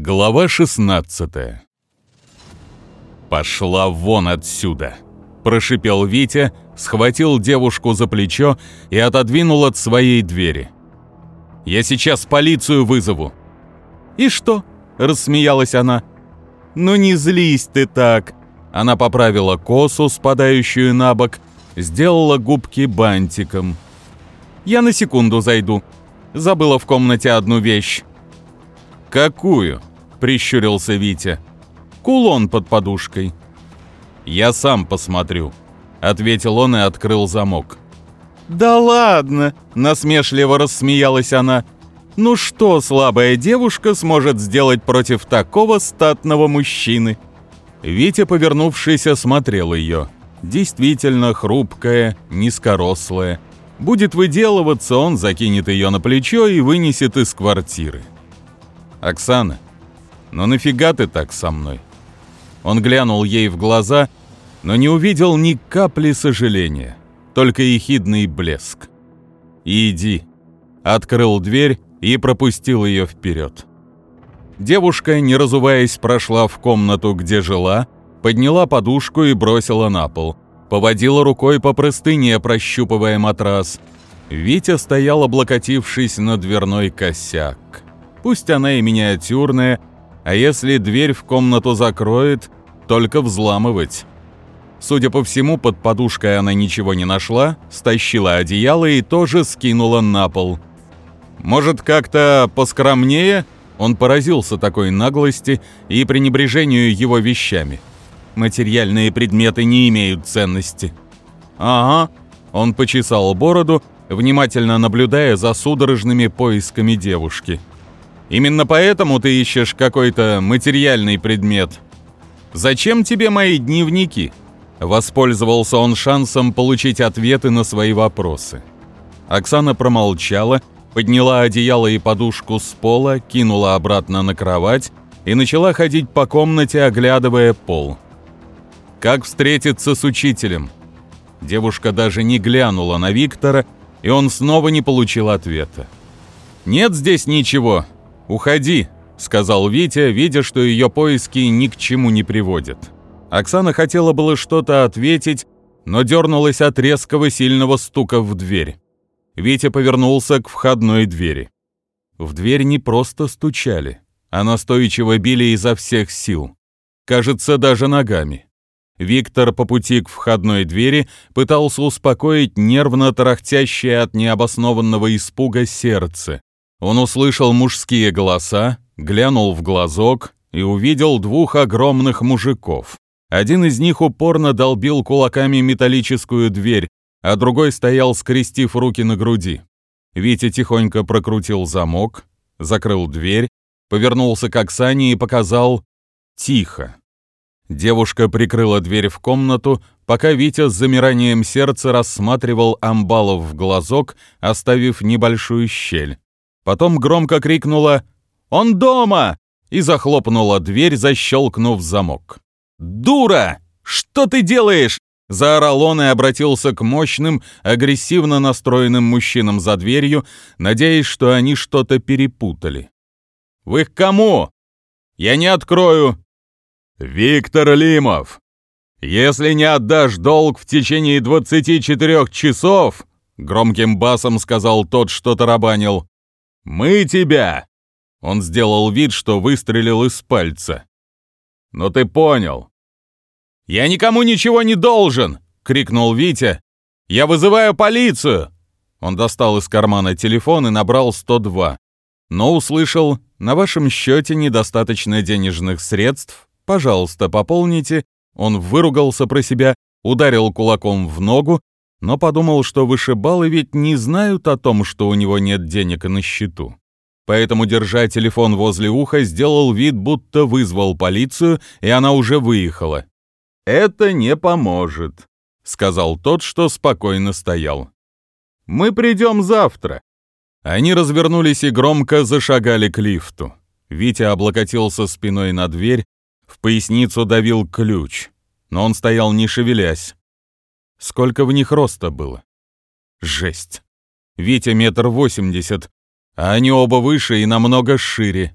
Глава 16 «Пошла вон отсюда!» – прошипел Витя, схватил девушку за плечо и отодвинул от своей двери. «Я сейчас полицию вызову!» «И что?» – рассмеялась она. «Ну не злись ты так!» Она поправила косу, спадающую на бок, сделала губки бантиком. «Я на секунду зайду. Забыла в комнате одну вещь». «Какую?» — прищурился Витя. «Кулон под подушкой». «Я сам посмотрю», — ответил он и открыл замок. «Да ладно!» — насмешливо рассмеялась она. «Ну что слабая девушка сможет сделать против такого статного мужчины?» Витя, повернувшись, осмотрел ее. Действительно хрупкая, низкорослая. Будет выделываться, он закинет ее на плечо и вынесет из квартиры. «Оксана, ну нафига ты так со мной?» Он глянул ей в глаза, но не увидел ни капли сожаления, только ехидный блеск. «Иди», открыл дверь и пропустил ее вперед. Девушка, не разуваясь, прошла в комнату, где жила, подняла подушку и бросила на пол. Поводила рукой по простыне, прощупывая матрас. Витя стоял, облокотившись на дверной косяк. Пусть она и миниатюрная, а если дверь в комнату закроет, только взламывать. Судя по всему, под подушкой она ничего не нашла, стащила одеяло и тоже скинула на пол. Может, как-то поскромнее? Он поразился такой наглости и пренебрежению его вещами. Материальные предметы не имеют ценности. Ага, он почесал бороду, внимательно наблюдая за судорожными поисками девушки. Именно поэтому ты ищешь какой-то материальный предмет. Зачем тебе мои дневники? Воспользовался он шансом получить ответы на свои вопросы. Оксана промолчала, подняла одеяло и подушку с пола, кинула обратно на кровать и начала ходить по комнате, оглядывая пол. Как встретиться с учителем? Девушка даже не глянула на Виктора, и он снова не получил ответа. «Нет здесь ничего», «Уходи», — сказал Витя, видя, что ее поиски ни к чему не приводят. Оксана хотела было что-то ответить, но дернулась от резкого сильного стука в дверь. Витя повернулся к входной двери. В дверь не просто стучали, а настойчиво били изо всех сил. Кажется, даже ногами. Виктор по пути к входной двери пытался успокоить нервно тарахтящее от необоснованного испуга сердце. Он услышал мужские голоса, глянул в глазок и увидел двух огромных мужиков. Один из них упорно долбил кулаками металлическую дверь, а другой стоял, скрестив руки на груди. Витя тихонько прокрутил замок, закрыл дверь, повернулся к Оксане и показал «Тихо». Девушка прикрыла дверь в комнату, пока Витя с замиранием сердца рассматривал амбалов в глазок, оставив небольшую щель. Потом громко крикнула «Он дома!» и захлопнула дверь, защелкнув замок. «Дура! Что ты делаешь?» Заорал он и обратился к мощным, агрессивно настроенным мужчинам за дверью, надеясь, что они что-то перепутали. «Вы к кому? Я не открою!» «Виктор Лимов! Если не отдашь долг в течение 24 часов, — громким басом сказал тот, что тарабанил, «Мы тебя!» Он сделал вид, что выстрелил из пальца. «Но ты понял». «Я никому ничего не должен!» — крикнул Витя. «Я вызываю полицию!» Он достал из кармана телефон и набрал 102. Но услышал, на вашем счете недостаточно денежных средств, пожалуйста, пополните. Он выругался про себя, ударил кулаком в ногу но подумал, что вышибалы ведь не знают о том, что у него нет денег на счету. Поэтому, держа телефон возле уха, сделал вид, будто вызвал полицию, и она уже выехала. «Это не поможет», — сказал тот, что спокойно стоял. «Мы придем завтра». Они развернулись и громко зашагали к лифту. Витя облокотился спиной на дверь, в поясницу давил ключ, но он стоял не шевелясь. Сколько в них роста было? Жесть. Витя метр восемьдесят, а они оба выше и намного шире.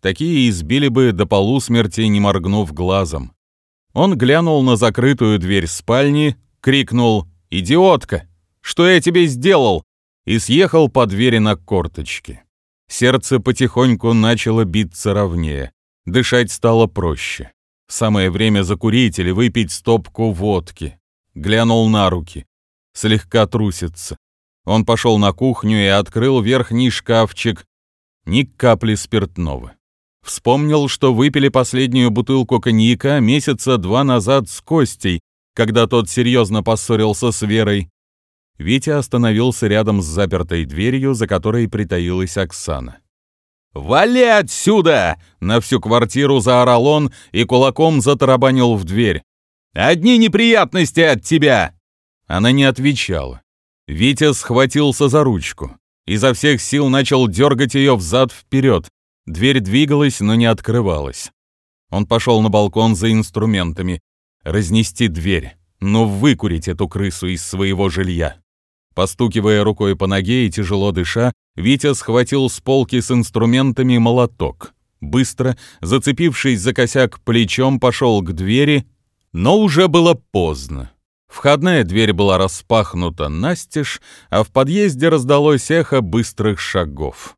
Такие избили бы до полусмерти, не моргнув глазом. Он глянул на закрытую дверь спальни, крикнул «Идиотка! Что я тебе сделал?» и съехал по двери на корточки. Сердце потихоньку начало биться ровнее, дышать стало проще. Самое время закурить или выпить стопку водки. Глянул на руки. Слегка трусится. Он пошел на кухню и открыл верхний шкафчик. Ни капли спиртного. Вспомнил, что выпили последнюю бутылку коньяка месяца два назад с Костей, когда тот серьезно поссорился с Верой. Витя остановился рядом с запертой дверью, за которой притаилась Оксана. «Вали отсюда!» — на всю квартиру заорал он и кулаком затарабанил в дверь. «Одни неприятности от тебя!» Она не отвечала. Витя схватился за ручку. Изо всех сил начал дергать ее взад-вперед. Дверь двигалась, но не открывалась. Он пошел на балкон за инструментами. Разнести дверь, но выкурить эту крысу из своего жилья. Постукивая рукой по ноге и тяжело дыша, Витя схватил с полки с инструментами молоток. Быстро, зацепившись за косяк плечом, пошел к двери, но уже было поздно. Входная дверь была распахнута настежь, а в подъезде раздалось эхо быстрых шагов.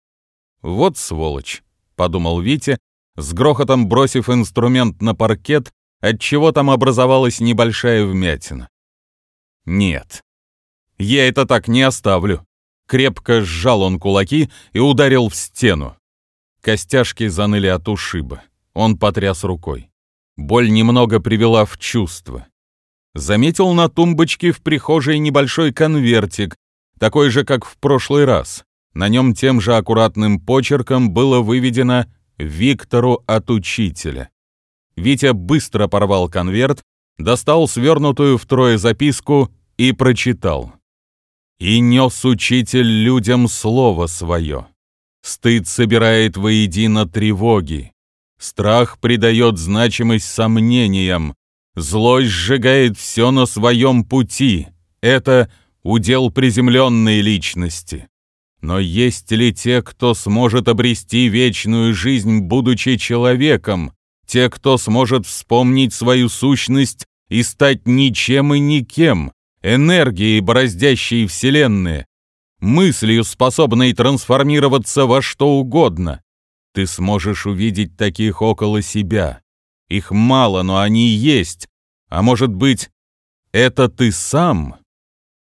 «Вот сволочь», — подумал Витя, с грохотом бросив инструмент на паркет, отчего там образовалась небольшая вмятина. «Нет, я это так не оставлю». Крепко сжал он кулаки и ударил в стену. Костяшки заныли от ушиба. Он потряс рукой. Боль немного привела в чувство. Заметил на тумбочке в прихожей небольшой конвертик, такой же, как в прошлый раз. На нем тем же аккуратным почерком было выведено «Виктору от учителя». Витя быстро порвал конверт, достал свернутую втрое записку и прочитал. «И нес учитель людям слово свое. Стыд собирает воедино тревоги. Страх придает значимость сомнениям. Злость сжигает все на своем пути. Это удел приземленной личности. Но есть ли те, кто сможет обрести вечную жизнь, будучи человеком? Те, кто сможет вспомнить свою сущность и стать ничем и никем, энергией, бороздящей вселенные, мыслью, способной трансформироваться во что угодно. Ты сможешь увидеть таких около себя. Их мало, но они есть. А может быть, это ты сам?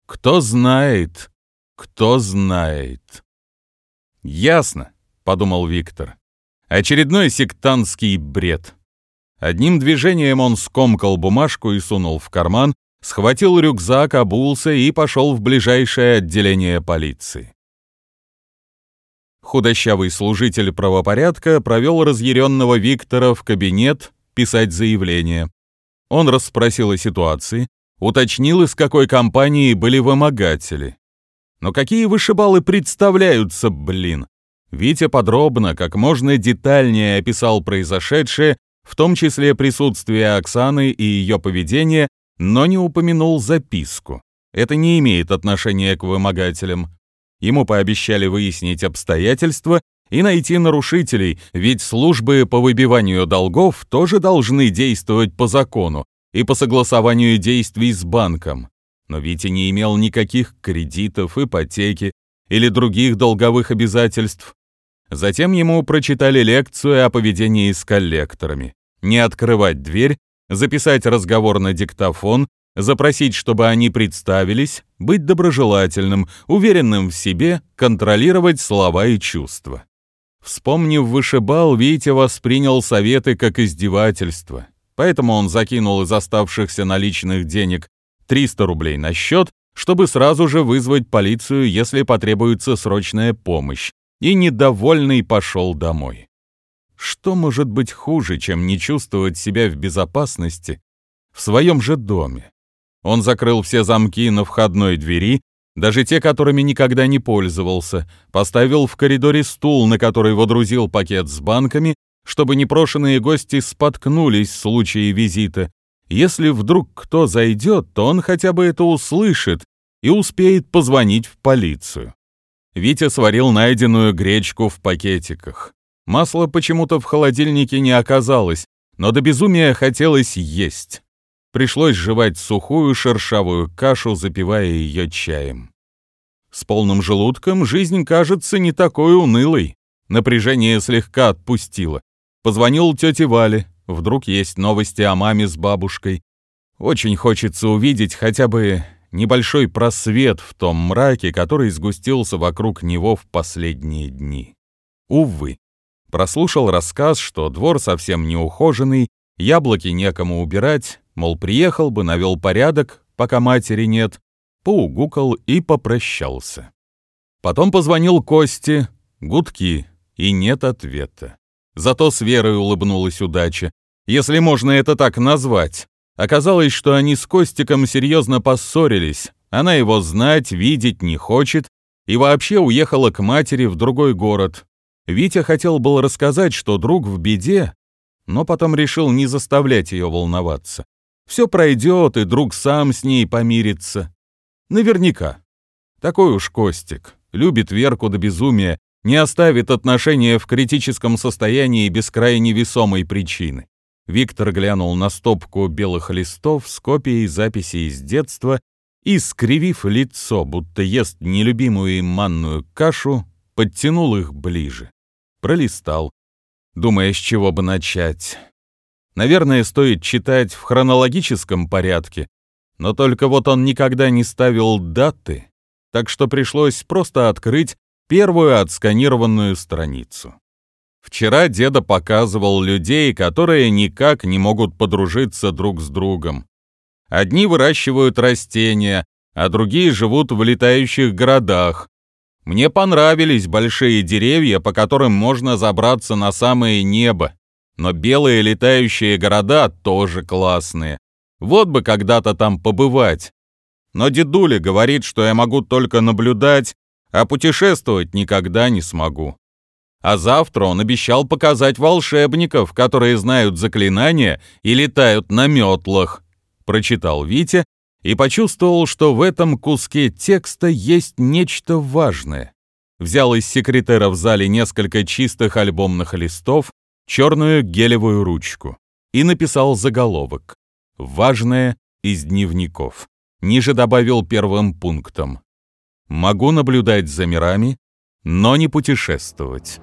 Кто знает, кто знает. Ясно, подумал Виктор. Очередной сектантский бред. Одним движением он скомкал бумажку и сунул в карман, схватил рюкзак, обулся и пошел в ближайшее отделение полиции. Худощавый служитель правопорядка провел разъяренного Виктора в кабинет писать заявление. Он расспросил о ситуации, уточнил, из какой компании были вымогатели. Но какие вышибалы представляются, блин? Витя подробно, как можно детальнее описал произошедшее, в том числе присутствие Оксаны и ее поведение, но не упомянул записку. Это не имеет отношения к вымогателям. Ему пообещали выяснить обстоятельства и найти нарушителей, ведь службы по выбиванию долгов тоже должны действовать по закону и по согласованию действий с банком. Но Витя не имел никаких кредитов, ипотеки или других долговых обязательств. Затем ему прочитали лекцию о поведении с коллекторами. Не открывать дверь, записать разговор на диктофон, запросить, чтобы они представились, быть доброжелательным, уверенным в себе, контролировать слова и чувства. Вспомнив вышибал, Витя воспринял советы как издевательство. Поэтому он закинул из оставшихся наличных денег 300 рублей на счет, чтобы сразу же вызвать полицию, если потребуется срочная помощь, и недовольный пошел домой. Что может быть хуже, чем не чувствовать себя в безопасности в своем же доме? Он закрыл все замки на входной двери, даже те, которыми никогда не пользовался, поставил в коридоре стул, на который водрузил пакет с банками, чтобы непрошенные гости споткнулись в случае визита. Если вдруг кто зайдет, то он хотя бы это услышит и успеет позвонить в полицию. Витя сварил найденную гречку в пакетиках. Масла почему-то в холодильнике не оказалось, но до безумия хотелось есть. Пришлось жевать сухую шершавую кашу, запивая ее чаем. С полным желудком жизнь кажется не такой унылой. Напряжение слегка отпустило. Позвонил тете Вале, вдруг есть новости о маме с бабушкой. Очень хочется увидеть хотя бы небольшой просвет в том мраке, который сгустился вокруг него в последние дни. Увы, прослушал рассказ, что двор совсем не ухоженный, яблоки некому убирать, мол, приехал бы, навел порядок, пока матери нет, поугукал и попрощался. Потом позвонил Косте, гудки, и нет ответа. Зато с Верой улыбнулась удача, если можно это так назвать. Оказалось, что они с Костиком серьезно поссорились, она его знать, видеть не хочет и вообще уехала к матери в другой город. Витя хотел был рассказать, что друг в беде, но потом решил не заставлять ее волноваться. Все пройдет, и друг сам с ней помирится. Наверняка. Такой уж Костик. Любит Верку до безумия, не оставит отношения в критическом состоянии без крайне весомой причины. Виктор глянул на стопку белых листов с копией записей из детства и, скривив лицо, будто ест нелюбимую им манную кашу, подтянул их ближе. Пролистал, думая, с чего бы начать. Наверное, стоит читать в хронологическом порядке, но только вот он никогда не ставил даты, так что пришлось просто открыть первую отсканированную страницу. Вчера деда показывал людей, которые никак не могут подружиться друг с другом. Одни выращивают растения, а другие живут в летающих городах. Мне понравились большие деревья, по которым можно забраться на самое небо. Но белые летающие города тоже классные. Вот бы когда-то там побывать. Но дедуля говорит, что я могу только наблюдать, а путешествовать никогда не смогу. А завтра он обещал показать волшебников, которые знают заклинания и летают на метлах. Прочитал Витя и почувствовал, что в этом куске текста есть нечто важное. Взял из секретера в зале несколько чистых альбомных листов, черную гелевую ручку и написал заголовок «Важное из дневников». Ниже добавил первым пунктом «Могу наблюдать за мирами, но не путешествовать».